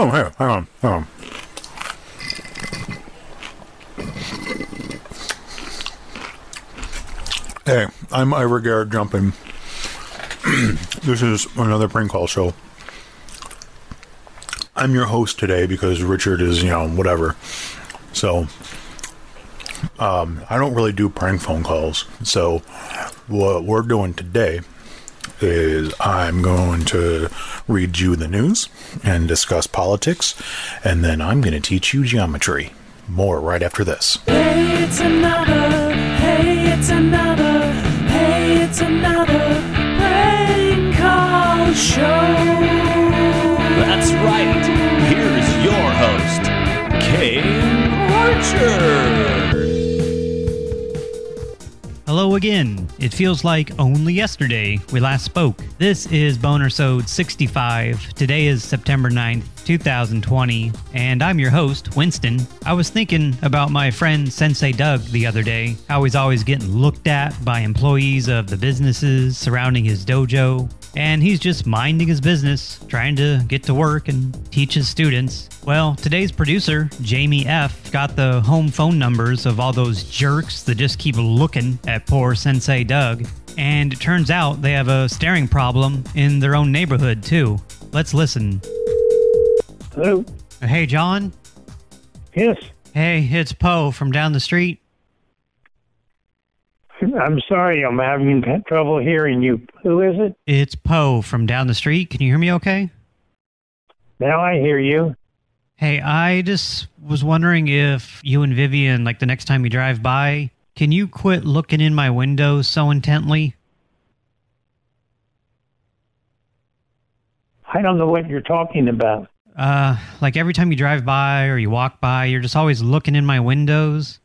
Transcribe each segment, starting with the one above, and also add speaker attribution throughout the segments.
Speaker 1: Oh, hang on, hang on. Hey, I'm Ira Garrett jumping. this is another prank call show. I'm your host today because Richard is, you know, whatever. So, um, I don't really do prank phone calls. So, what we're doing today is I'm going to read you the news and discuss politics, and then I'm going to teach you geometry. More right after this.
Speaker 2: Hey, it's another. Hey, it's another. Hey, it's another prank call show.
Speaker 3: That's right. Here's your host, Kane Archer.
Speaker 4: Hello again. It feels like only yesterday we last spoke. This is Boner Sode 65. Today is September 9th, 2020, and I'm your host, Winston. I was thinking about my friend Sensei Doug the other day, how he's always getting looked at by employees of the businesses surrounding his dojo, and he's just minding his business, trying to get to work and teach his students. Well, today's producer, Jamie F., got the home phone numbers of all those jerks that just keep looking at poor Sensei Doug. And it turns out they have a staring problem in their own neighborhood, too. Let's listen.
Speaker 5: Hello.
Speaker 4: Hey, John.
Speaker 5: Yes.
Speaker 4: Hey, it's Poe from down the street.
Speaker 5: I'm sorry. I'm having trouble hearing you. Who is it?
Speaker 4: It's Poe from down the street. Can you hear me okay?
Speaker 5: Now I hear you.
Speaker 4: Hey, I just was wondering if you and Vivian, like the next time you drive by, can you quit looking in my window so intently?
Speaker 5: I don't know what you're talking about.
Speaker 4: Uh, like every time you drive by or you walk by, you're just always looking in my windows.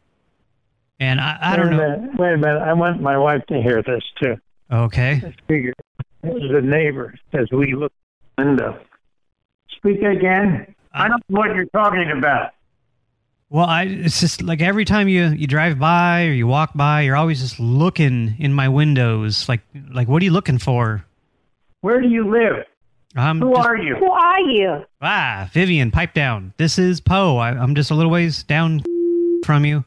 Speaker 4: And I, I don't
Speaker 5: wait
Speaker 4: know.
Speaker 5: Minute, wait a minute. I want my wife to hear this too.
Speaker 4: Okay.
Speaker 5: Let's figure. This a neighbor as we look in the window. Speak again. I don't know what you're talking about.
Speaker 4: Well, I it's just like every time you you drive by or you walk by, you're always just looking in my windows. Like like what are you looking for?
Speaker 5: Where do you live?
Speaker 4: I'm
Speaker 5: Who
Speaker 4: just-
Speaker 5: are you?
Speaker 6: Who are you?
Speaker 4: Ah, Vivian, pipe down. This is Poe. I'm just a little ways down from you.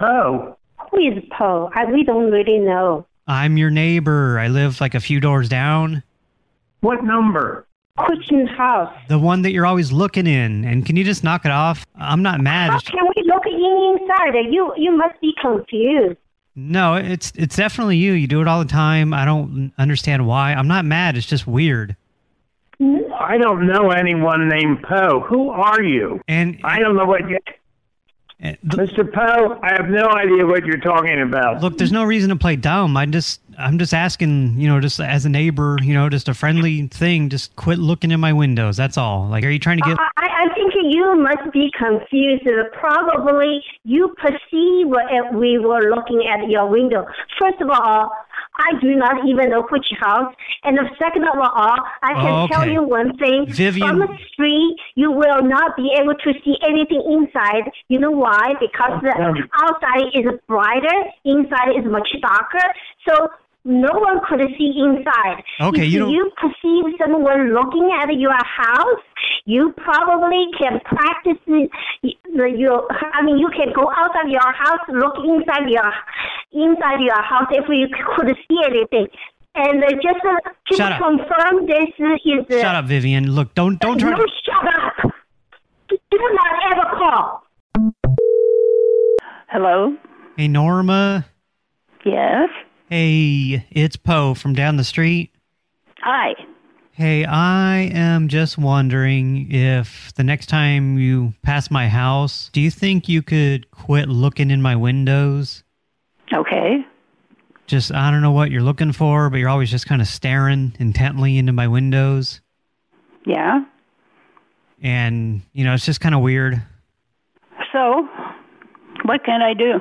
Speaker 5: Poe.
Speaker 6: Who is Poe? I, we don't really know.
Speaker 4: I'm your neighbor. I live like a few doors down.
Speaker 5: What number?
Speaker 6: Which house?
Speaker 4: The one that you're always looking in. And can you just knock it off? I'm not mad.
Speaker 6: How can we look in inside? You you must be confused.
Speaker 4: No, it's it's definitely you. You do it all the time. I don't understand why. I'm not mad. It's just weird.
Speaker 5: I don't know anyone named Poe. Who are you?
Speaker 4: And
Speaker 5: I don't know what you. Mr. Poe, I have no idea what you're talking about.
Speaker 4: Look, there's no reason to play dumb. I just I'm just asking, you know, just as a neighbor, you know, just a friendly thing. Just quit looking in my windows. That's all. Like, are you trying to get?
Speaker 6: I, I think you must be confused. Probably you perceive what we were looking at your window. First of all, I do not even know which house. And the second of all, I can
Speaker 4: Oh,
Speaker 6: tell you one thing.
Speaker 4: Vivian-
Speaker 6: From the street, you will not be able to see anything inside. You know why? Because the
Speaker 5: Um,
Speaker 6: outside is brighter, inside is much darker. So no one could see inside.
Speaker 4: Okay,
Speaker 6: if
Speaker 4: you don't-
Speaker 6: you perceive someone looking at your house, you probably can practice the, the your. I mean, you can go outside your house, look inside your inside your house if you could see anything. And uh, just uh, to
Speaker 4: Shut up.
Speaker 6: confirm, this is uh,
Speaker 4: Shut up, Vivian. Look, don't don't try.
Speaker 6: no,
Speaker 4: To,
Speaker 6: shut up. Do not ever call.
Speaker 7: Hello?
Speaker 4: hey, Norma.
Speaker 7: Yes?
Speaker 4: Hey, it's Poe from down the street.
Speaker 7: Hi.
Speaker 4: Hey, I am just wondering if the next time you pass my house, do you think you could quit looking in my windows?
Speaker 7: Okay.
Speaker 4: Just, I don't know what you're looking for, but you're always just kind of staring intently into my windows.
Speaker 7: Yeah?
Speaker 4: And, you know, it's just kind of weird.
Speaker 7: So, what can I do?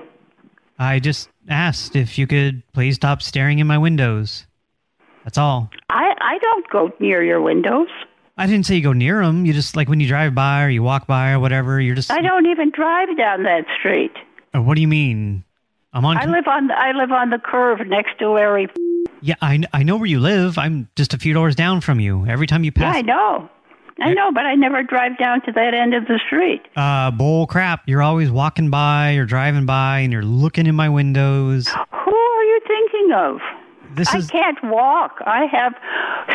Speaker 4: I just asked if you could please stop staring in my windows. That's all.
Speaker 7: I, I don't go near your windows.
Speaker 4: I didn't say you go near them. You just, like, when you drive by or you walk by or whatever, you're just...
Speaker 7: I don't even drive down that street.
Speaker 4: Uh, What do you mean? I'm on...
Speaker 7: I live on the, I live on the curve next to Larry.
Speaker 4: Yeah, I, I know where you live. I'm just a few doors down from you. Every time you
Speaker 7: Yeah,
Speaker 4: pass...
Speaker 7: I know. I know, but I never drive down to that end of the street.
Speaker 4: Uh, bull crap. You're always walking by or driving by and you're looking in my windows.
Speaker 7: Who are you thinking of?
Speaker 4: This
Speaker 7: I
Speaker 4: is
Speaker 7: can't walk. I have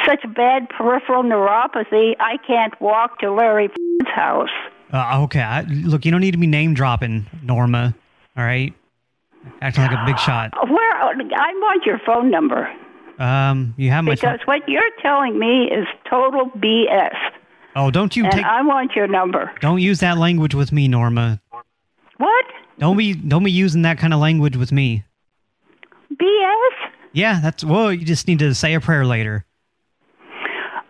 Speaker 7: such bad peripheral neuropathy. I can't walk to Larry house.
Speaker 4: uh, okay. I, look, you don't need to be name dropping, Norma. All right, acting like a big shot.
Speaker 7: Where I want your phone number
Speaker 4: Um, you have my.
Speaker 7: because what you're telling me is total BS,
Speaker 4: oh, don't you
Speaker 7: and
Speaker 4: take?
Speaker 7: I want your number.
Speaker 4: Don't use that language with me, Norma.
Speaker 7: What
Speaker 4: Don't be don't be using that kind of language with me.
Speaker 7: BS?
Speaker 4: Yeah, that's well. You just need to say a prayer later.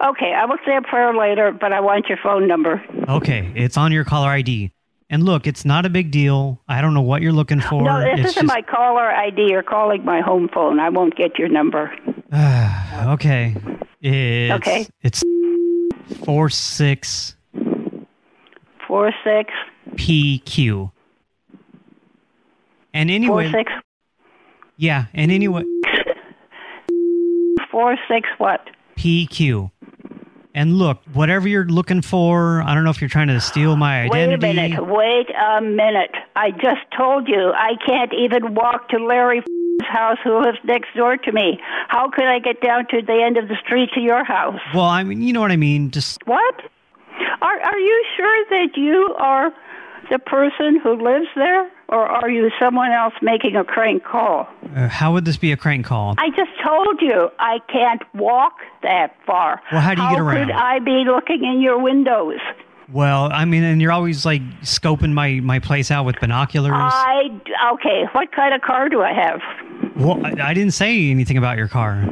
Speaker 7: Okay, I will say a prayer later, but I want your phone number.
Speaker 4: Okay, it's on your caller ID. And look, it's not a big deal. I don't know what you're looking for.
Speaker 7: no, this
Speaker 4: it's
Speaker 7: isn't my caller ID. You're calling my home phone. I won't get your number.
Speaker 4: okay. It's,
Speaker 7: Okay.
Speaker 4: It's four six
Speaker 7: Four six
Speaker 4: PQ. And anyway,
Speaker 7: four six
Speaker 4: yeah, and anyway,
Speaker 7: four six what?
Speaker 4: PQ. And look, whatever you're looking for, I don't know if you're trying to steal my identity.
Speaker 7: Wait a minute. Wait a minute. I just told you I can't even walk to Larry house who lives next door to me. How could I get down to the end of the street to your house?
Speaker 4: Well, I mean, you know what I mean. Just
Speaker 7: What? Are are you sure that you are the person who lives there or are you someone else making a crank call?
Speaker 4: uh, how would this be a crank call?
Speaker 7: I just told you I can't walk that far.
Speaker 4: Well, how do you get around?
Speaker 7: could I be looking in your windows?
Speaker 4: Well, I mean, and you're always like scoping my my place out with binoculars.
Speaker 7: I okay. What kind of car do I have?
Speaker 4: well, I, I didn't say anything about your car.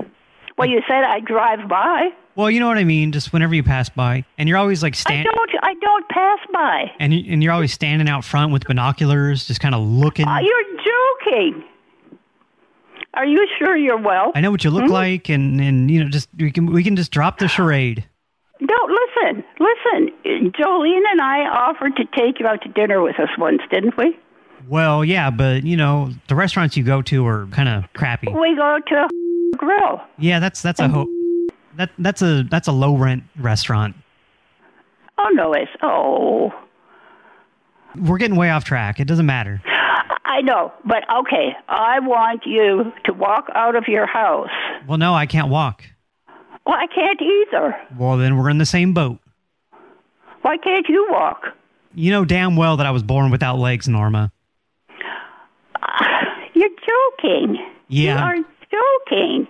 Speaker 7: Well, you said I drive by.
Speaker 4: Well, you know what I mean. Just whenever you pass by, and you're always like
Speaker 7: I don't. Don't pass by.
Speaker 4: and you, and you're always standing out front with binoculars, just kind of looking.
Speaker 7: Uh, you're joking. Are you sure you're well?
Speaker 4: I know what you look like, and and you know, just we can we can just drop the charade.
Speaker 7: No, listen, listen. Jolene and I offered to take you out to dinner with us once, didn't we?
Speaker 4: Well, yeah, but you know, the restaurants you go to are kind of crappy.
Speaker 7: We go to a grill.
Speaker 4: Yeah, that's that's a ho- that that's a that's a low rent restaurant.
Speaker 7: Oh no, it's oh.
Speaker 4: We're getting way off track. It doesn't matter.
Speaker 7: I know, but okay. I want you to walk out of your house.
Speaker 4: Well, no, I can't walk.
Speaker 7: Well, I can't either.
Speaker 4: Well, then we're in the same boat.
Speaker 7: Why can't you walk?
Speaker 4: You know damn well that I was born without legs, Norma.
Speaker 7: Uh, you're joking.
Speaker 4: Yeah.
Speaker 7: You are joking.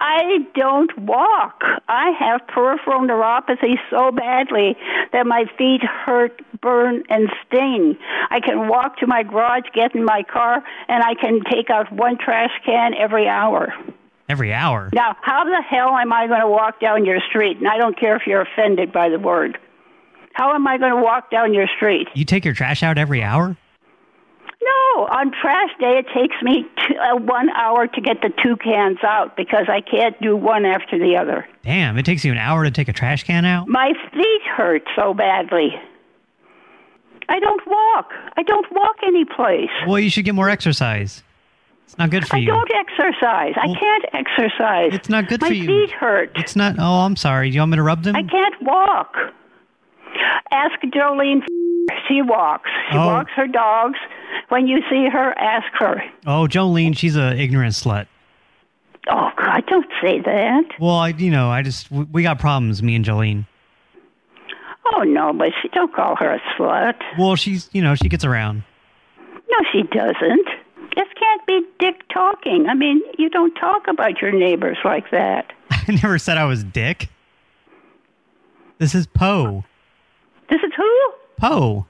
Speaker 7: I don't walk. I have peripheral neuropathy so badly that my feet hurt, burn, and sting. I can walk to my garage, get in my car, and I can take out one trash can every hour.
Speaker 4: Every hour.
Speaker 7: Now, how the hell am I going to walk down your street? And I don't care if you're offended by the word. How am I going to walk down your street?
Speaker 4: You take your trash out every hour?
Speaker 7: No, on trash day it takes me two, uh, one hour to get the two cans out because I can't do one after the other.
Speaker 4: Damn, it takes you an hour to take a trash can out?
Speaker 7: My feet hurt so badly. I don't walk. I don't walk any place.
Speaker 4: Well, you should get more exercise. It's not good for
Speaker 7: I
Speaker 4: you.
Speaker 7: I don't exercise. I can't exercise.
Speaker 4: It's not good
Speaker 7: My
Speaker 4: for you.
Speaker 7: My feet hurt.
Speaker 4: It's not. Oh, I'm sorry. Do you want me to rub them?
Speaker 7: I can't walk. Ask Jolene. She walks. She
Speaker 4: Oh.
Speaker 7: walks her dogs. When you see her, ask her.
Speaker 4: Oh, Jolene, she's a ignorant slut.
Speaker 7: Oh God, don't say that.
Speaker 4: Well, I, you know, I just we we got problems, me and Jolene.
Speaker 7: Oh no, but she don't call her a slut.
Speaker 4: Well, she's, you know, she gets around.
Speaker 7: No, she doesn't. This can't be dick talking. I mean, you don't talk about your neighbors like that.
Speaker 4: I never said I was Dick. This is Poe.
Speaker 7: This is who?
Speaker 4: Poe.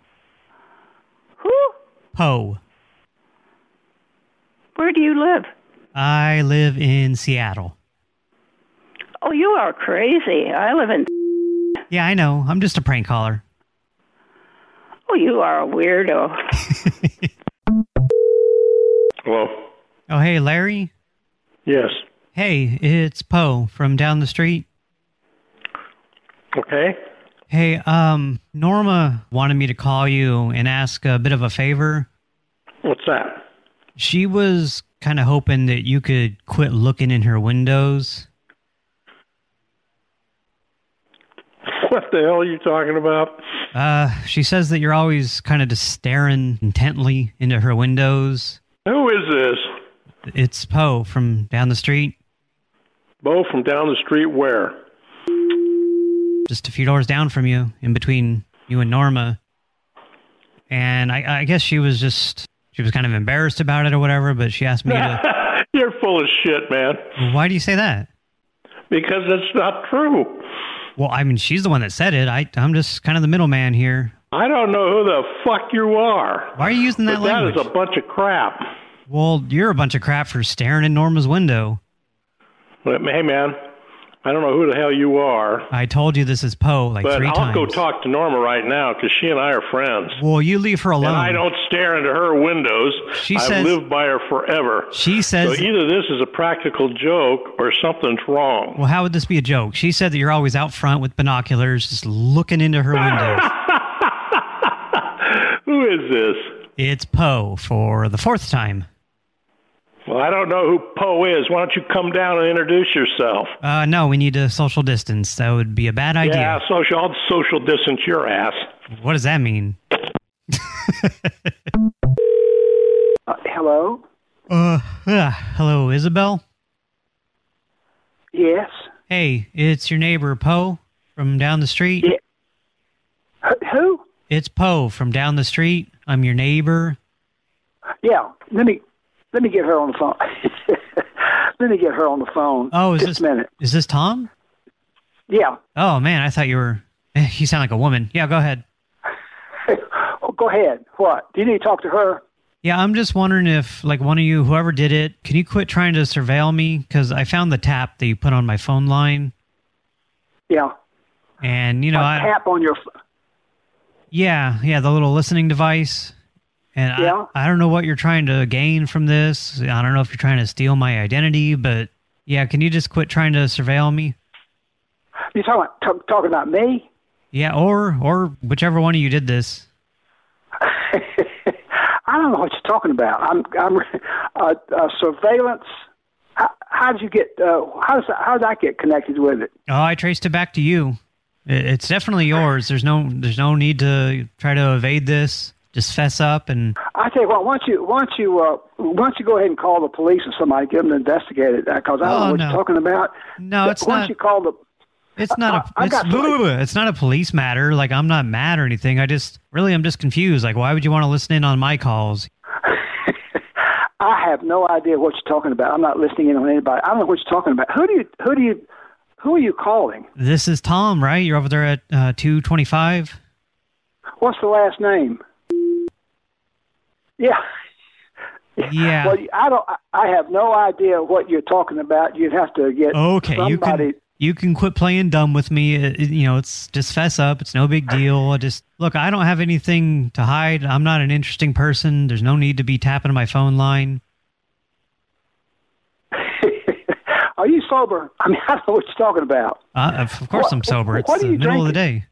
Speaker 7: Who?
Speaker 4: Poe.
Speaker 7: Where do you live?
Speaker 4: I live in Seattle.
Speaker 7: Oh, you are crazy. I live in.
Speaker 4: Yeah, I know. I'm just a prank caller.
Speaker 7: Oh, you are a weirdo.
Speaker 5: Hello.
Speaker 4: Oh, hey, Larry.
Speaker 5: Yes.
Speaker 4: Hey, it's Poe from down the street.
Speaker 5: Okay.
Speaker 4: Hey, um, Norma wanted me to call you and ask a bit of a favor.
Speaker 5: What's that?
Speaker 4: She was kind of hoping that you could quit looking in her windows.
Speaker 8: What the hell are you talking about?
Speaker 4: Uh, she says that you're always kind of just staring intently into her windows.
Speaker 8: Who is this?
Speaker 4: It's Poe from down the street,
Speaker 8: Bo from down the street where?
Speaker 4: Just a few doors down from you, in between you and Norma. And I, I guess she was just, she was kind of embarrassed about it or whatever, but she asked me to,
Speaker 8: You're full of shit, man.
Speaker 4: why do you say that?
Speaker 8: Because it's not true.
Speaker 4: Well, I mean, she's the one that said it. I, I'm just kind of the middleman here.
Speaker 8: I don't know who the fuck you are.
Speaker 4: Why are you using that
Speaker 8: but that
Speaker 4: language?
Speaker 8: is a bunch of crap.
Speaker 4: Well, you're a bunch of crap for staring in Norma's window.
Speaker 8: Hey, man, I don't know who the hell you are.
Speaker 4: I told you this is Poe like
Speaker 8: but
Speaker 4: 3
Speaker 8: I'll
Speaker 4: times.
Speaker 8: go talk to Norma right now because she and I are friends.
Speaker 4: Well, you leave her alone.
Speaker 8: And I don't stare into her windows.
Speaker 4: She
Speaker 8: I've
Speaker 4: says-
Speaker 8: lived by her forever.
Speaker 4: She says-
Speaker 8: So either this is a practical joke or something's wrong.
Speaker 4: Well, how would this be a joke? She said that you're always out front with binoculars, just looking into her windows.
Speaker 8: Who is this?
Speaker 4: it's Poe for the fourth time.
Speaker 8: Well, I don't know who Poe is. Why don't you come down and introduce yourself?
Speaker 4: Uh, no, we need to social distance. That would be a bad idea.
Speaker 8: Yeah, social. I'll social distance your ass.
Speaker 4: What does that mean?
Speaker 9: Uh, hello?
Speaker 4: Uh, uh, hello, Isabel?
Speaker 9: Yes.
Speaker 4: Hey, it's your neighbor, Poe, from down the street.
Speaker 9: Wh- Who?
Speaker 4: It's Poe from down the street. I'm your neighbor.
Speaker 9: Yeah. Let me let me get her on the phone. let me get her on the phone.
Speaker 4: Oh, is
Speaker 9: Just
Speaker 4: this
Speaker 9: minute.
Speaker 4: is this Tom?
Speaker 9: Yeah.
Speaker 4: Oh man, I thought you were. You sound like a woman. Yeah, go ahead.
Speaker 9: Oh, go ahead. What? Do you need to talk to her?
Speaker 4: Yeah, I'm just wondering if, like, one of you, whoever did it, can you quit trying to surveil me? Because I found the tap that you put on my phone line,
Speaker 9: Yeah.
Speaker 4: and you know,
Speaker 9: A
Speaker 4: I,
Speaker 9: tap on your. F-
Speaker 4: yeah, yeah, the little listening device. And
Speaker 9: Yeah.
Speaker 4: I, I don't know what you're trying to gain from this. I don't know if you're trying to steal my identity, but yeah, can you just quit trying to surveil me?
Speaker 9: you talking about, talking about me?
Speaker 4: Yeah, or or whichever one of you did this.
Speaker 9: I don't know what you're talking about. I'm I'm uh, uh, surveillance. How, how did you get? Uh, how does how did I get connected with it?
Speaker 4: Oh, I traced it back to you. It- It's definitely yours. There's no there's no need to try to evade this. Just fess up and
Speaker 9: I tell you what. Why don't you why don't you uh, why don't you go ahead and call the police or somebody, get them to investigate it? Because I don't
Speaker 4: Oh,
Speaker 9: know what
Speaker 4: no.
Speaker 9: you're talking about.
Speaker 4: No, it's
Speaker 9: why
Speaker 4: not-
Speaker 9: don't you call the?
Speaker 4: It's not a
Speaker 9: I
Speaker 4: it's,
Speaker 9: got police.
Speaker 4: it's not a police matter. Like I'm not mad or anything. I just really I'm just confused. Like why would you want to listen in on my calls?
Speaker 9: I have no idea what you're talking about. I'm not listening in on anybody. I don't know what you're talking about. Who do you who do you who are you calling?
Speaker 4: This is Tom, right? You're over there at uh, 225.
Speaker 9: What's the last name? Yeah.
Speaker 4: Yeah.
Speaker 9: Well, I don't. I have no idea what you're talking about. You'd have to get
Speaker 4: Okay, you
Speaker 9: somebody.
Speaker 4: can you can quit playing dumb with me. It- it- you know, it's just fess up. It's no big deal. I just look. I don't have anything to hide. I'm not an interesting person. There's no need to be tapping my phone line.
Speaker 9: Are you sober? I mean, I don't know what you're talking about.
Speaker 4: Uh, of course,
Speaker 9: What-
Speaker 4: I'm sober. It's
Speaker 9: what
Speaker 4: the
Speaker 9: you
Speaker 4: middle of the day.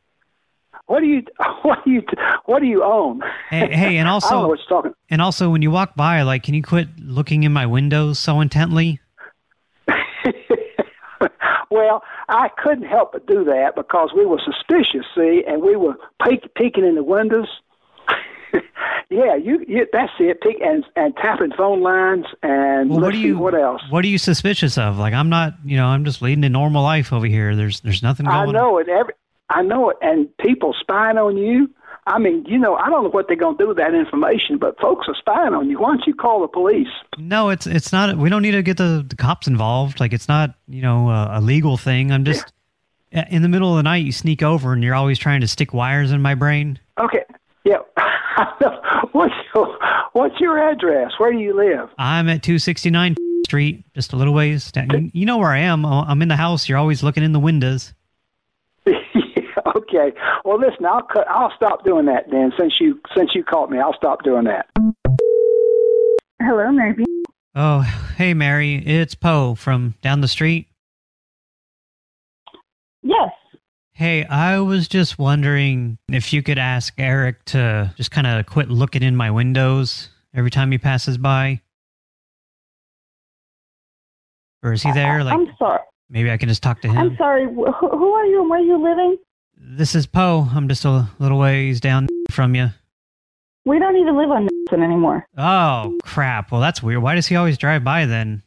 Speaker 9: What do you what do you what do you own?
Speaker 4: Hey, hey, and
Speaker 9: I don't know
Speaker 4: also,
Speaker 9: what you're talking.
Speaker 4: and also, when you walk by, like, can you quit looking in my windows so intently?
Speaker 9: Well, I couldn't help but do that because we were suspicious, see, and we were peek, peeking in the windows. yeah, you, you that's it. Peek and and tapping phone lines and
Speaker 4: Well, what do you
Speaker 9: what else?
Speaker 4: What are you suspicious of? Like, I'm not. You know, I'm just leading a normal life over here. There's there's nothing going.
Speaker 9: I know it. Every I know it, and people spying on you. I mean, you know, I don't know what they're going to do with that information, but folks are spying on you. Why don't you call the police?
Speaker 4: No, it's it's not. We don't need to get the, the cops involved. Like it's not you know a, a legal thing. I'm just in the middle of the night. You sneak over and you're always trying to stick wires in my brain.
Speaker 9: Okay. Yeah. what's your What's your address? Where do you live?
Speaker 4: I'm at 269 Street, just a little ways. Down. You know where I am. I'm in the house. You're always looking in the windows.
Speaker 9: Okay. Well, listen, I'll cut. I'll stop doing that then. Since you since you caught me, I'll stop doing that.
Speaker 10: Hello, Mary B.
Speaker 4: Oh, hey Mary, it's Poe from down the street.
Speaker 10: Yes.
Speaker 4: Hey, I was just wondering if you could ask Eric to just kind of quit looking in my windows every time he passes by. Or is he there? Like
Speaker 10: I'm sorry.
Speaker 4: maybe I can just talk to him.
Speaker 10: I'm sorry. Wh- Who, who are you and where are you living?
Speaker 4: This is Poe. I'm just a little ways down from you.
Speaker 10: We don't even live on Nixon anymore.
Speaker 4: Oh, crap. Well, that's weird. Why does he always drive by then?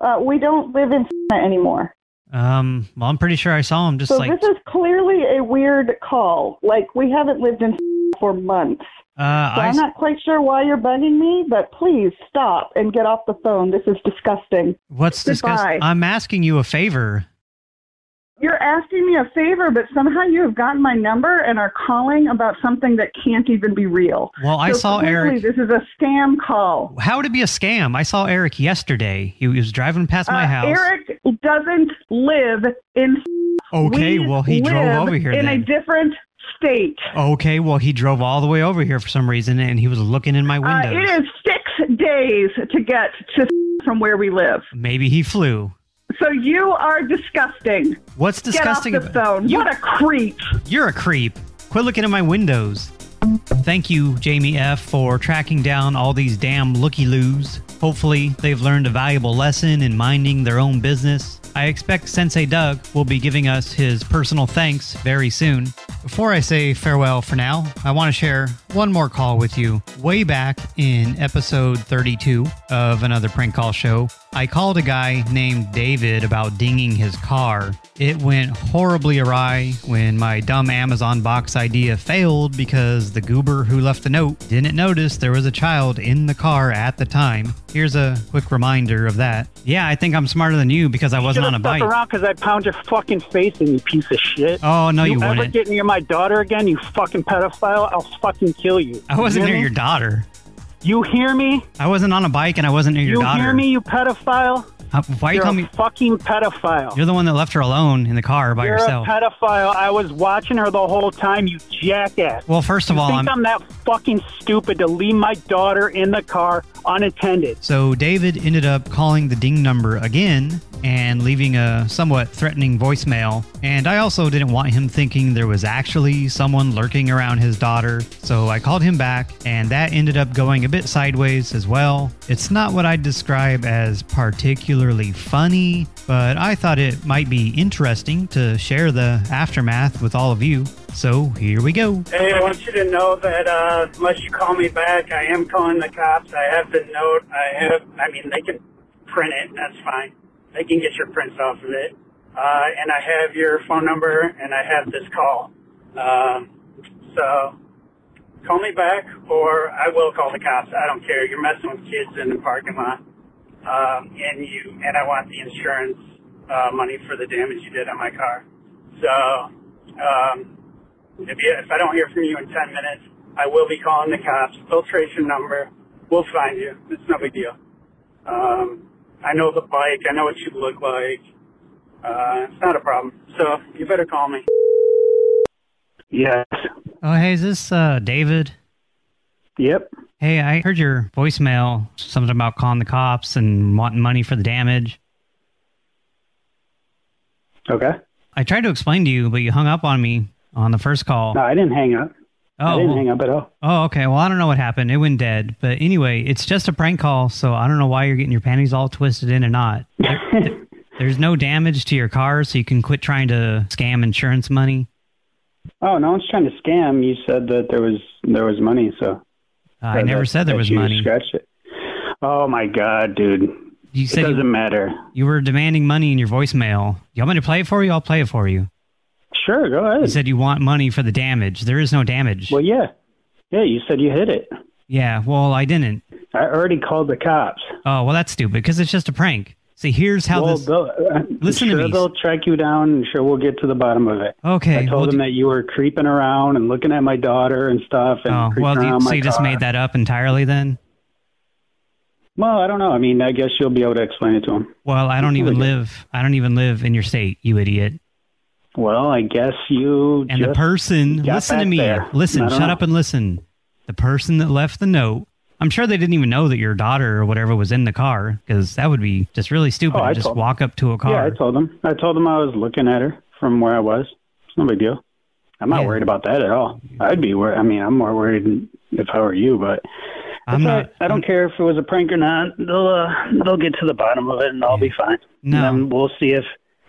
Speaker 10: Uh, we don't live in anymore.
Speaker 4: Um, well, I'm pretty sure I saw him just
Speaker 10: so
Speaker 4: like...
Speaker 10: this is clearly a weird call. Like, we haven't lived in for months.
Speaker 4: Uh,
Speaker 10: So I'm not quite sure why you're bugging me, but please stop and get off the phone. This is disgusting.
Speaker 4: what's
Speaker 10: Goodbye.
Speaker 4: disgusting? I'm asking you a favor.
Speaker 10: You're asking me a favor, but somehow you have gotten my number and are calling about something that can't even be real.
Speaker 4: Well, I
Speaker 10: So
Speaker 4: saw Eric...
Speaker 10: This is a scam call.
Speaker 4: How would it be a scam? I saw Eric yesterday. He was driving past my
Speaker 10: Uh,
Speaker 4: house.
Speaker 10: Eric doesn't live in.
Speaker 4: Okay,
Speaker 10: we
Speaker 4: well, he drove over here
Speaker 10: in
Speaker 4: then.
Speaker 10: a different state.
Speaker 4: Okay, well, he drove all the way over here for some reason, and he was looking in my
Speaker 10: Uh, it is six days to get to from where we live.
Speaker 4: Maybe he flew.
Speaker 10: So you are disgusting.
Speaker 4: What's disgusting
Speaker 10: Get off the phone. what a creep.
Speaker 4: You're a creep. Quit looking at my windows. Thank you, Jamie F., for tracking down all these damn looky loos. Hopefully, they've learned a valuable lesson in minding their own business. I expect Sensei Doug will be giving us his personal thanks very soon. Before I say farewell for now, I want to share one more call with you. Way back in episode 32 of another prank call show, I called a guy named David about dinging his car. It went horribly awry when my dumb Amazon box idea failed because the goober who left the note didn't notice there was a child in the car at the time. Here's a quick reminder of that. Yeah, I think I'm smarter than you because I wasn't on a
Speaker 11: Stuck
Speaker 4: bike.
Speaker 11: around because I pound your fucking face in, you piece of shit.
Speaker 4: Oh, no, you
Speaker 11: ever
Speaker 4: wouldn't.
Speaker 11: get near my daughter again, you fucking pedophile, I'll fucking kill you.
Speaker 4: I wasn't
Speaker 11: You
Speaker 4: near
Speaker 11: hear
Speaker 4: your daughter.
Speaker 11: You hear me?
Speaker 4: I wasn't on a bike and I wasn't near your
Speaker 11: you
Speaker 4: daughter.
Speaker 11: You hear me, you pedophile?
Speaker 4: Uh, why you
Speaker 11: You're
Speaker 4: call
Speaker 11: a
Speaker 4: me?
Speaker 11: fucking pedophile.
Speaker 4: You're the one that left her alone in the car by
Speaker 11: You're
Speaker 4: yourself.
Speaker 11: a pedophile. I was watching her the whole time, you jackass.
Speaker 4: Well, first of
Speaker 11: you
Speaker 4: all,
Speaker 11: think
Speaker 4: I'm-
Speaker 11: I'm that fucking stupid to leave my daughter in the car unattended.
Speaker 4: So David ended up calling the ding number again and leaving a somewhat threatening voicemail. And I also didn't want him thinking there was actually someone lurking around his daughter. So I called him back, and that ended up going a bit sideways as well. It's not what I'd describe as particularly funny, but I thought it might be interesting to share the aftermath with all of you. So here we go.
Speaker 12: Hey, I want you to know that uh, unless you call me back, I am calling the cops. I have the note. I have, I mean, they can print it. That's fine. They can get your prints off of it. Uh, and I have your phone number and I have this call. Um, so call me back or I will call the cops. I don't care. You're messing with kids in the parking lot. Um, and you, and I want the insurance, uh, money for the damage you did on my car. So, um, if, you, if I don't hear from you in 10 minutes, I will be calling the cops. They'll trace your number. We'll find you. It's no big deal. Um, I know the bike. I know what you look like. Uh, it's not a problem. So you better call me.
Speaker 11: Yes.
Speaker 4: Oh, hey, is this uh, David?
Speaker 11: Yep.
Speaker 4: Hey, I heard your voicemail, something about calling the cops and wanting money for the damage.
Speaker 11: Okay.
Speaker 4: I tried to explain to you, but you hung up on me on the first call.
Speaker 11: No, I didn't hang up.
Speaker 4: Oh,
Speaker 11: I
Speaker 4: didn't
Speaker 11: hang up at all.
Speaker 4: Oh, okay. Well, I don't know what happened. It went dead. But anyway, it's just a prank call, so I don't know why you're getting your panties all twisted in or not. There- There's no damage to your car, so you can quit trying to scam insurance money.
Speaker 11: Oh, no one's trying to scam. You said that there was there was money, so
Speaker 4: I never said there was money.
Speaker 11: Scratch it. Oh my god, dude!
Speaker 4: You said
Speaker 11: it
Speaker 4: you-
Speaker 11: doesn't matter.
Speaker 4: You were demanding money in your voicemail. You want me to play it for you? I'll play it for you.
Speaker 11: Sure, go ahead.
Speaker 4: You said you want money for the damage. There is no damage.
Speaker 11: Well, yeah, yeah. You said you hit it.
Speaker 4: Yeah, well, I didn't.
Speaker 11: I already called the cops.
Speaker 4: Oh, well, that's stupid because it's just a prank. See, here's how
Speaker 11: well,
Speaker 4: this.
Speaker 11: uh,
Speaker 4: Listen to me.
Speaker 11: They'll track you down, and sure we'll get to the bottom of it.
Speaker 4: Okay,
Speaker 11: I told
Speaker 4: well,
Speaker 11: them that you were creeping around and looking at my daughter and stuff, and
Speaker 4: Oh, well, you, so you just
Speaker 11: car.
Speaker 4: made that up entirely then?
Speaker 11: Well, I don't know. I mean, I guess you'll be able to explain it to them.
Speaker 4: Well, I don't even live. I don't even live in your state, you idiot.
Speaker 11: Well, I guess you.
Speaker 4: And the person, listen to me.
Speaker 11: there.
Speaker 4: Listen, shut
Speaker 11: know.
Speaker 4: up and listen. The person that left the note, I'm sure they didn't even know that your daughter or whatever was in the car because that would be just really stupid
Speaker 11: Oh, I
Speaker 4: to just
Speaker 11: told-
Speaker 4: walk up to a car.
Speaker 11: Yeah, I told them. I told them I was looking at her from where I was. It's no big deal. I'm not
Speaker 4: Yeah.
Speaker 11: worried about that at all. I'd be worried. I mean, I'm more worried if I were you, but
Speaker 4: I'm not-
Speaker 11: I don't care if it was a prank or not. They'll uh, they'll get to the bottom of it, and I'll be fine.
Speaker 4: No.
Speaker 11: And we'll see if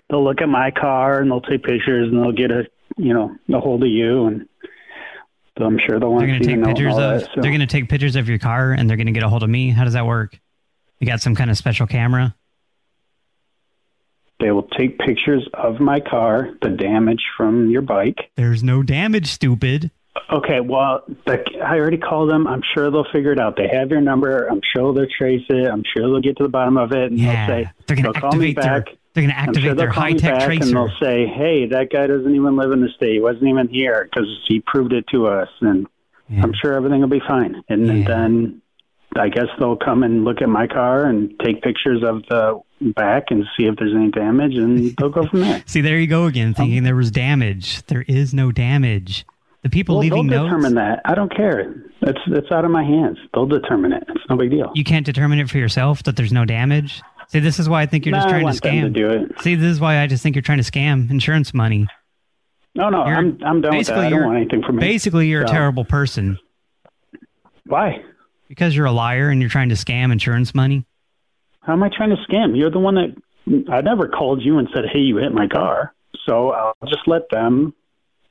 Speaker 11: they'll look at my car and they'll take pictures and they'll get a you know, a hold of you, and I'm sure they'll want
Speaker 4: They're
Speaker 11: to
Speaker 4: going to take
Speaker 11: the note and
Speaker 4: pictures of.
Speaker 11: that, so.
Speaker 4: They're going to take pictures of your car, and they're going to get a hold of me. How does that work? You got some kind of special camera?
Speaker 11: They will take pictures of my car, the damage from your bike.
Speaker 4: There's no damage, stupid.
Speaker 11: Okay, well, the, I already called them. I'm sure they'll figure it out. They have your number. I'm sure they'll trace it. I'm sure they'll get to the bottom of it. And
Speaker 4: Yeah,
Speaker 11: they'll say,
Speaker 4: they're gonna
Speaker 11: they'll call me
Speaker 4: activate their-
Speaker 11: back.
Speaker 4: They're gonna activate
Speaker 11: sure
Speaker 4: their high-tech
Speaker 11: back
Speaker 4: tracer.
Speaker 11: And they'll say, hey, that guy doesn't even live in the state. He wasn't even here because he proved it to us. And I'm sure everything will be fine. And then I guess they'll come and look at my car and take pictures of the back and see if there's any damage, and they'll go from there.
Speaker 4: See, there you go again, um, thinking there was damage. There is no damage. The people
Speaker 11: well,
Speaker 4: leaving
Speaker 11: they'll
Speaker 4: notes.
Speaker 11: determine that. I don't care. It's that's out of my hands. They'll determine it. It's no big deal.
Speaker 4: You can't determine it for yourself that there's no damage. See, this is why I think you're just
Speaker 11: No, I
Speaker 4: trying to scam.
Speaker 11: to do it.
Speaker 4: See, this is why I just think you're trying to scam insurance money.
Speaker 11: No, no,
Speaker 4: You're-
Speaker 11: I'm I'm done with that.
Speaker 4: basically
Speaker 11: I don't want anything from it.
Speaker 4: Basically, you're a terrible person.
Speaker 11: Why?
Speaker 4: Because you're a liar and you're trying to scam insurance money.
Speaker 11: How am I trying to scam? You're the one that I never called you and said, "Hey, you hit my car." So I'll just let them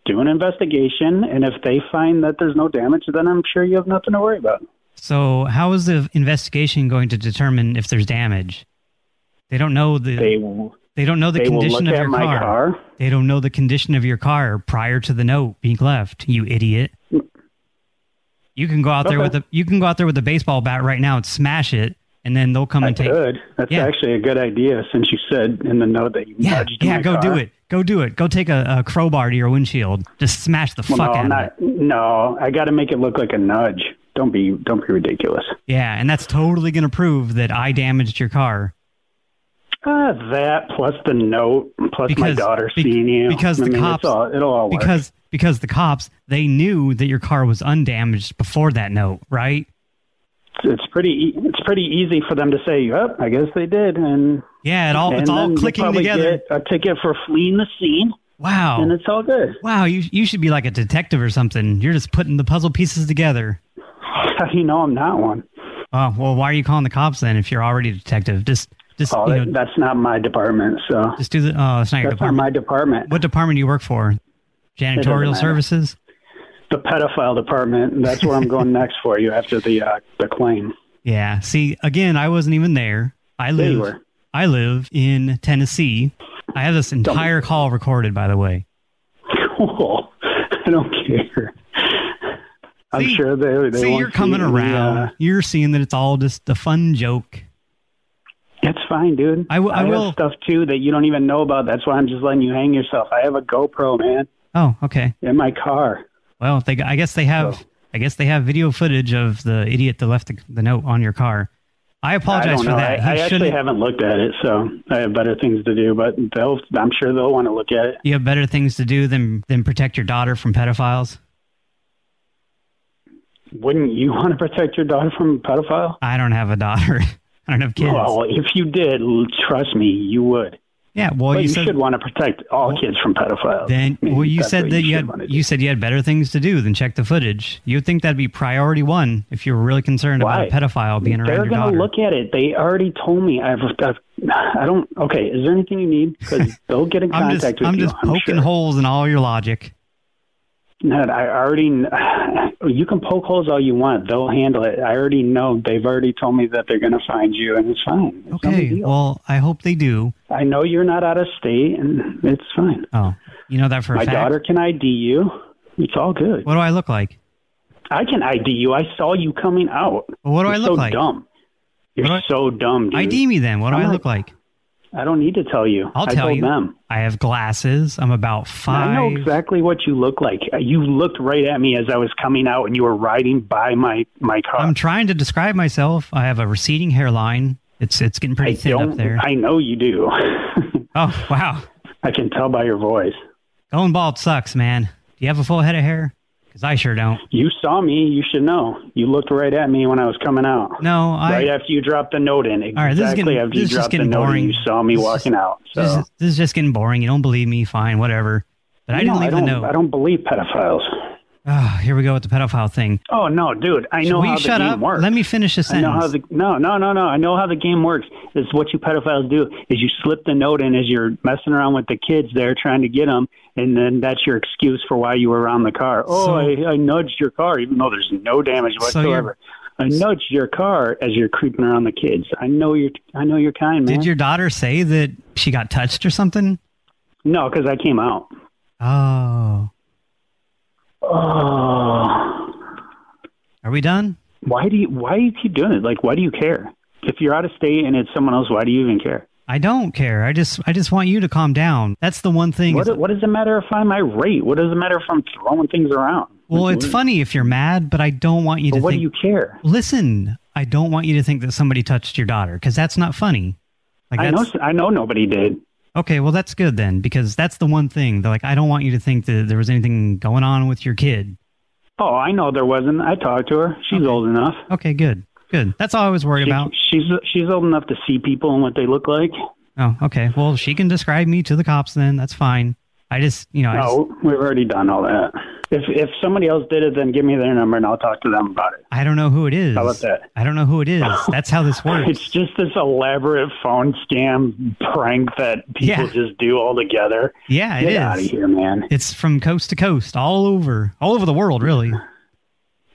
Speaker 11: do an investigation, and if they find that there's no damage, then I'm sure you have nothing to worry about.
Speaker 4: So, how is the investigation going to determine if there's damage? They don't know the.
Speaker 11: They
Speaker 4: they don't know the
Speaker 11: will
Speaker 4: condition of your car.
Speaker 11: car.
Speaker 4: They don't know the condition of your car prior to the note being left. You idiot. You can go out there with a you can go out there with a baseball bat right now and smash it, and then they'll come
Speaker 11: I
Speaker 4: and take.
Speaker 11: could. That's
Speaker 4: Yeah.
Speaker 11: actually a good idea, since you said in the note that you
Speaker 4: Yeah, yeah, go
Speaker 11: car.
Speaker 4: do it. Go do it. Go take a, a crowbar to your windshield. Just smash the
Speaker 11: Well,
Speaker 4: fuck
Speaker 11: no,
Speaker 4: out
Speaker 11: I'm
Speaker 4: of it.
Speaker 11: no, I got to make it look like a nudge. Don't be, don't be ridiculous.
Speaker 4: Yeah, and that's totally going to prove that I damaged your car.
Speaker 11: Uh, that plus the note, plus my daughter
Speaker 4: be-
Speaker 11: seeing you.
Speaker 4: because
Speaker 11: I
Speaker 4: the
Speaker 11: mean,
Speaker 4: cops-
Speaker 11: it's all, it'll all work.
Speaker 4: Because because the cops they knew that your car was undamaged before that note, right?
Speaker 11: it's pretty, e- it's pretty easy for them to say, "Yep, I guess they did," and
Speaker 4: Yeah, it all it's all clicking together.
Speaker 11: A ticket for fleeing the scene.
Speaker 4: Wow.
Speaker 11: and it's all good.
Speaker 4: Wow, you you should be like a detective or something. You're just putting the puzzle pieces together.
Speaker 11: How do you know I'm not one?
Speaker 4: Oh, well, why are you calling the cops then if you're already a detective? Just just
Speaker 11: Oh,
Speaker 4: you know,
Speaker 11: that's not my department. So
Speaker 4: just do the Oh, it's not your
Speaker 11: that's not my department.
Speaker 4: What department do you work for? Janitorial services?
Speaker 11: The pedophile department. That's where I'm going next for you after the uh, the claim.
Speaker 4: Yeah. See, again, I wasn't even there. I
Speaker 11: There
Speaker 4: live
Speaker 11: were.
Speaker 4: I live in Tennessee. I have this entire call recorded, by the way.
Speaker 11: Cool. I don't care. I'm
Speaker 4: See-
Speaker 11: sure they. they
Speaker 4: See, you're coming around.
Speaker 11: uh,
Speaker 4: You're seeing that it's all just a fun joke.
Speaker 11: It's fine, dude.
Speaker 4: I, w- I
Speaker 11: have
Speaker 4: will.
Speaker 11: stuff too that you don't even know about. That's why I'm just letting you hang yourself. I have a GoPro, man,
Speaker 4: Oh, okay.
Speaker 11: in my car.
Speaker 4: Well, they, I guess they have. I guess they have video footage of the idiot that left the, the note on your car. I
Speaker 11: I
Speaker 4: apologize
Speaker 11: don't
Speaker 4: for that.
Speaker 11: I, I actually haven't looked at it, so I have better things to do. But they'll. I'm sure they'll want to look at it.
Speaker 4: You have better things to do than than protect your daughter from pedophiles.
Speaker 11: Wouldn't you want to protect your daughter from a pedophile?
Speaker 4: I don't have a daughter. I don't have kids.
Speaker 11: Well, if you did, trust me, you would.
Speaker 4: yeah. Well, you
Speaker 11: you,
Speaker 4: said
Speaker 11: should want to protect all kids from pedophiles.
Speaker 4: then.
Speaker 11: I mean,
Speaker 4: Well, you said that you
Speaker 11: should
Speaker 4: had you said you had better things to do than check the footage. You would think that'd be priority one if you were really concerned
Speaker 11: Why?
Speaker 4: about a pedophile being around They're
Speaker 11: your
Speaker 4: daughter.
Speaker 11: look at it. They already told me. I've, I've I don't. Okay, is there anything you need? Because they'll get in
Speaker 4: I'm
Speaker 11: contact
Speaker 4: just
Speaker 11: with
Speaker 4: I'm
Speaker 11: you.
Speaker 4: just
Speaker 11: I'm
Speaker 4: poking
Speaker 11: sure.
Speaker 4: holes in all your logic.
Speaker 11: Ned, I already. You can poke holes all you want. They'll handle it. I already know. They've already told me that they're going to find you, and it's fine. It's
Speaker 4: Okay.
Speaker 11: deal.
Speaker 4: Well, I hope they do.
Speaker 11: I know you're not out of state, and it's fine.
Speaker 4: Oh, you know that for a
Speaker 11: My daughter can ID you. It's all good.
Speaker 4: What do I look like?
Speaker 11: I can ID you. I saw you coming out.
Speaker 4: Well, what do
Speaker 11: You're
Speaker 4: I look
Speaker 11: so
Speaker 4: like?
Speaker 11: dumb. You're so dumb, dude.
Speaker 4: ID me then. What do
Speaker 11: I'm
Speaker 4: I
Speaker 11: like-
Speaker 4: look like?
Speaker 11: I don't need to tell you.
Speaker 4: I'll
Speaker 11: I
Speaker 4: tell
Speaker 11: told
Speaker 4: you.
Speaker 11: them.
Speaker 4: I have glasses. I'm about five.
Speaker 11: I know exactly what you look like. Uh, you looked right at me as I was coming out, and you were riding by my my car.
Speaker 4: I'm trying to describe myself. I have a receding hairline. It's it's getting pretty
Speaker 11: I
Speaker 4: thin up there.
Speaker 11: I know you do.
Speaker 4: oh wow!
Speaker 11: I can tell by your voice.
Speaker 4: Going bald sucks, man. Do you have a full head of hair? Because I sure don't.
Speaker 11: You saw me. You should know. You looked right at me when I was coming out.
Speaker 4: No, I.
Speaker 11: right after you dropped the note in. Exactly
Speaker 4: All right, this is getting-
Speaker 11: after you dropped the note
Speaker 4: boring.
Speaker 11: in, you saw me
Speaker 4: This is-
Speaker 11: walking out. So
Speaker 4: This, is, this is just getting boring. You don't believe me? Fine, whatever. But I
Speaker 11: No,
Speaker 4: didn't leave
Speaker 11: I don't,
Speaker 4: the note.
Speaker 11: I don't believe pedophiles.
Speaker 4: Oh, here we go with the pedophile thing.
Speaker 11: Oh no, dude! I know
Speaker 4: Will
Speaker 11: how the
Speaker 4: shut
Speaker 11: game
Speaker 4: up?
Speaker 11: works.
Speaker 4: Let me finish the
Speaker 11: I know how
Speaker 4: sentence.
Speaker 11: the no, no, no, no. I know how the game works. Is what you pedophiles do is you slip the note in as you're messing around with the kids there trying to get them, and then that's your excuse for why you were around the car. Oh,
Speaker 4: So-
Speaker 11: I, I nudged your car, even though there's no damage
Speaker 4: So
Speaker 11: whatsoever. I nudged your car as you're creeping around the kids. I know you're. I know you're kind, man.
Speaker 4: Did your daughter say that she got touched or something?
Speaker 11: No, because I came out.
Speaker 4: Oh.
Speaker 11: Oh.
Speaker 4: Are we done?
Speaker 11: Why do you Why do you keep doing it? Like, why do you care? If you're out of state and it's someone else, why do you even care?
Speaker 4: I don't care. I just I just want you to calm down. That's the one thing.
Speaker 11: What,
Speaker 4: is-
Speaker 11: what does it matter if I'm irate? What does it matter if I'm throwing things around?
Speaker 4: well, it's mm-hmm. funny if you're mad, but I don't want you
Speaker 11: But
Speaker 4: to
Speaker 11: what
Speaker 4: think
Speaker 11: do you care?
Speaker 4: Listen, I don't want you to think that somebody touched your daughter because that's not funny. Like
Speaker 11: I know. I know nobody did.
Speaker 4: Okay, well that's good then because that's the one thing. That, like I don't want you to think that there was anything going on with your kid.
Speaker 11: Oh, I know there wasn't. I talked to her. She's old enough.
Speaker 4: Okay, good. Good. That's all I was worried
Speaker 11: She-
Speaker 4: about.
Speaker 11: She's she's old enough to see people and what they look like.
Speaker 4: Oh, okay. Well, she can describe me to the cops then. That's fine. I just, you know, I just-
Speaker 11: No, we've already done all that. If if somebody else did it, then give me their number and I'll talk to them about it.
Speaker 4: I don't know who it is.
Speaker 11: How about that?
Speaker 4: I don't know who it is. That's how this works.
Speaker 11: It's just this elaborate phone scam prank that people
Speaker 4: Yeah.
Speaker 11: just do all together.
Speaker 4: Yeah, it is.
Speaker 11: Get out of here, man.
Speaker 4: It's from coast to coast, all over, all over the world, really.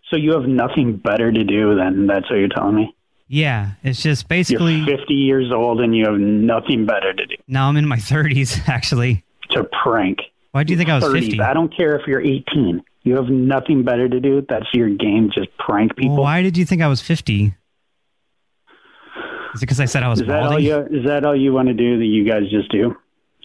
Speaker 11: So you have nothing better to do than that's what you're telling me.
Speaker 4: Yeah, it's just basically.
Speaker 11: You're 50 years old and you have nothing better to do.
Speaker 4: Now I'm in my 30s, actually.
Speaker 11: To prank.
Speaker 4: Why do you think I was
Speaker 11: 30s.
Speaker 4: 50?
Speaker 11: I don't care if you're 18. You have nothing better to do. That's your game. Just prank people.
Speaker 4: Well, why did you think I was 50? Is it because I said I was
Speaker 11: is that all you? Is that all you want to do? That you guys just do?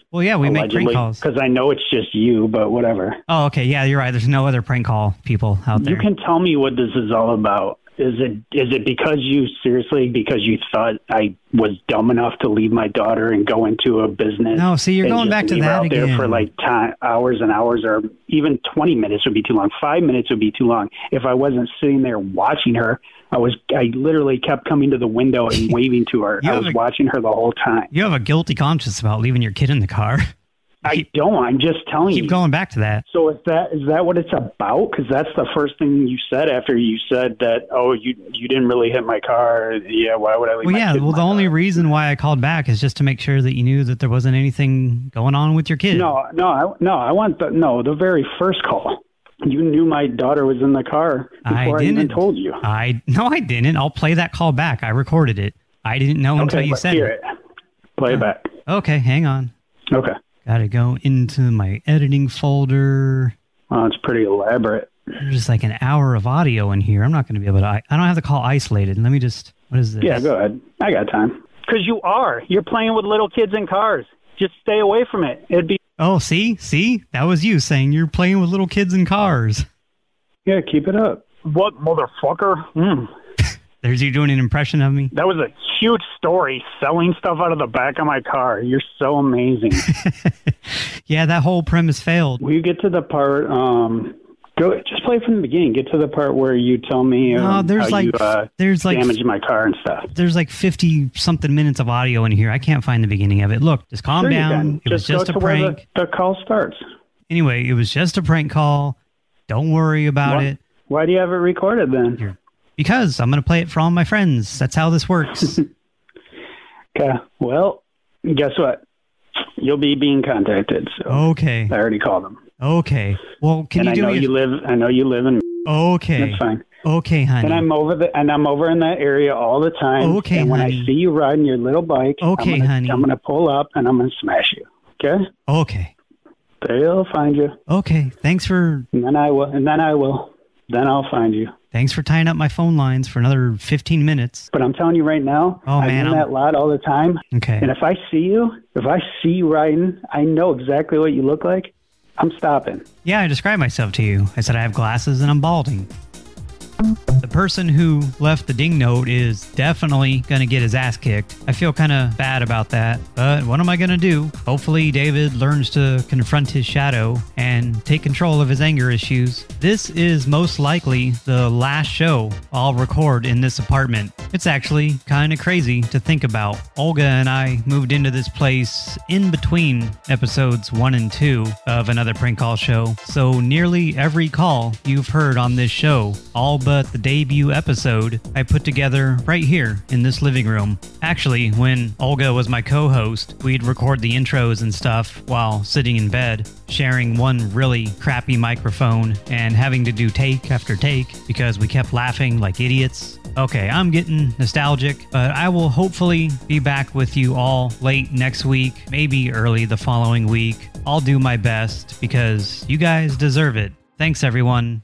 Speaker 4: Well, yeah, we make prank calls.
Speaker 11: Because I know it's just you, but whatever.
Speaker 4: Oh, okay. Yeah, you're right. There's no other prank call people out there.
Speaker 11: You can tell me what this is all about. Is it is it because you seriously because you thought I was dumb enough to leave my daughter and go into a business?
Speaker 4: No, see, you're going back to that
Speaker 11: out there for like time, hours and hours, or even twenty minutes would be too long. Five minutes would be too long. If I wasn't sitting there watching her, I was. I literally kept coming to the window and waving to her. I was
Speaker 4: a-
Speaker 11: watching her the whole time.
Speaker 4: You have a guilty conscience about leaving your kid in the car.
Speaker 11: I don't. I'm just telling you.
Speaker 4: Keep going back to that.
Speaker 11: So is that is that what it's about? Because that's the first thing you said after you said that. Oh, you you didn't really hit my car. Yeah, why would I leave
Speaker 4: Well, yeah. Well, the only reason why I called back is just to make sure that you knew that there wasn't anything going on with your kid.
Speaker 11: No, no, I, no. I want the no. The very first call. You knew my daughter was in the car
Speaker 4: I
Speaker 11: before I,
Speaker 4: didn't.
Speaker 11: even told you.
Speaker 4: I no, I didn't. I'll play that call back. I recorded it. I didn't know until you said
Speaker 11: hear
Speaker 4: it.
Speaker 11: it. Play it back.
Speaker 4: Okay, hang on.
Speaker 11: Okay.
Speaker 4: Got to go into my editing folder.
Speaker 11: Oh, it's pretty elaborate.
Speaker 4: There's just like an hour of audio in here. I'm not going to be able to. I, I don't have the call isolated. Let me just. What is this?
Speaker 11: Yeah, go ahead. I got time. Because you are. You're playing with little kids in cars. Just stay away from it. It'd be
Speaker 4: Oh, see, see, that was you saying you're playing with little kids in cars.
Speaker 11: yeah. Keep it up. What motherfucker? Mm.
Speaker 4: There's you doing an impression of me.
Speaker 11: That was a huge story. Selling stuff out of the back of my car. You're so amazing.
Speaker 4: Yeah, that whole premise failed.
Speaker 11: We get to the part? Um, go just play from the beginning. Get to the part where you tell me
Speaker 4: No,
Speaker 11: um,
Speaker 4: there's
Speaker 11: how
Speaker 4: like-
Speaker 11: you uh,
Speaker 4: there's like-
Speaker 11: damaged my car and stuff.
Speaker 4: There's like 50 something minutes of audio in here. I can't find the beginning of it. Look, just calm
Speaker 11: Sure
Speaker 4: down. It was
Speaker 11: go
Speaker 4: just a prank.
Speaker 11: The, the call starts.
Speaker 4: Anyway, it was just a prank call. Don't worry about
Speaker 11: Why-
Speaker 4: it
Speaker 11: Why do you have it recorded then?
Speaker 4: Because I'm going to play it for all my friends. That's how this works.
Speaker 11: Okay. Well, guess what? You'll be being contacted. So
Speaker 4: okay.
Speaker 11: I already called them.
Speaker 4: Okay. Well, can
Speaker 11: and
Speaker 4: you
Speaker 11: I
Speaker 4: do
Speaker 11: know
Speaker 4: me a-
Speaker 11: you live. I know you live in.
Speaker 4: Okay.
Speaker 11: That's fine.
Speaker 4: Okay, honey.
Speaker 11: And I'm over the and I'm over in that area all the time.
Speaker 4: Okay,
Speaker 11: And when
Speaker 4: honey.
Speaker 11: I see you riding your little bike,
Speaker 4: Okay,
Speaker 11: I'm gonna,
Speaker 4: honey.
Speaker 11: I'm gonna pull up and I'm gonna smash you. Okay.
Speaker 4: Okay.
Speaker 11: They'll find you.
Speaker 4: Okay. Thanks for
Speaker 11: And then I will. And then I will. Then I'll find you.
Speaker 4: Thanks for tying up my phone lines for another 15 minutes.
Speaker 11: But I'm telling you right now,
Speaker 4: Oh,
Speaker 11: I'm
Speaker 4: man,
Speaker 11: in
Speaker 4: I'm-
Speaker 11: that lot all the time.
Speaker 4: Okay.
Speaker 11: And if I see you, if I see you riding, I know exactly what you look like. I'm stopping.
Speaker 4: Yeah, I described myself to you. I said I have glasses and I'm balding. The person who left the ding note is definitely going to get his ass kicked. I feel kind of bad about that, but what am I going to do? Hopefully, David learns to confront his shadow and take control of his anger issues. This is most likely the last show I'll record in this apartment. It's actually kind of crazy to think about. Olga and I moved into this place in between episodes one and two of another prank call show, so nearly every call you've heard on this show, all but the debut episode, I put together right here in this living room. Actually, when Olga was my co host, we'd record the intros and stuff while sitting in bed, sharing one really crappy microphone and having to do take after take because we kept laughing like idiots. Okay, I'm getting nostalgic, but I will hopefully be back with you all late next week, maybe early the following week. I'll do my best because you guys deserve it. Thanks, everyone.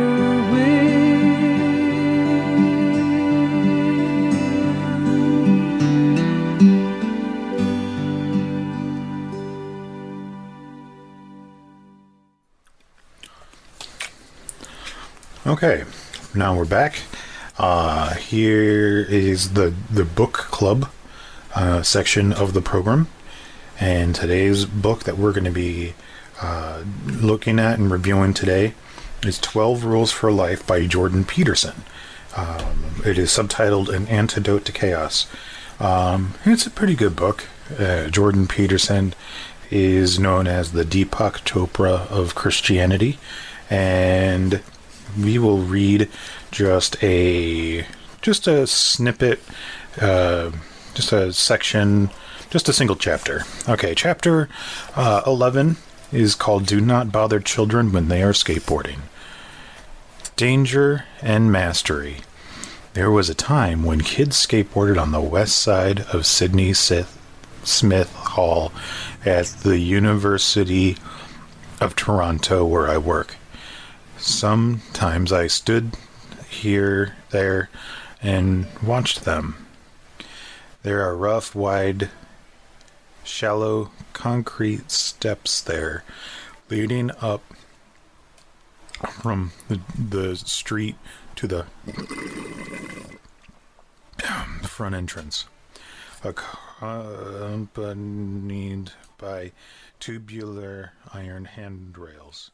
Speaker 1: Okay, now we're back. Uh, here is the the book club uh, section of the program, and today's book that we're going to be uh, looking at and reviewing today is 12 Rules for Life by Jordan Peterson. Um, it is subtitled An Antidote to Chaos. Um, it's a pretty good book. Uh, Jordan Peterson is known as the Deepak Chopra of Christianity. And we will read just a just a snippet, uh, just a section, just a single chapter. Okay, chapter uh, 11 is called Do Not Bother Children When They Are Skateboarding. Danger and Mastery. There was a time when kids skateboarded on the west side of Sidney Smith Hall at the University of Toronto, where I work. Sometimes I stood here, there, and watched them. There are rough, wide, shallow concrete steps there leading up from the, the street to the front entrance, accompanied by tubular iron handrails.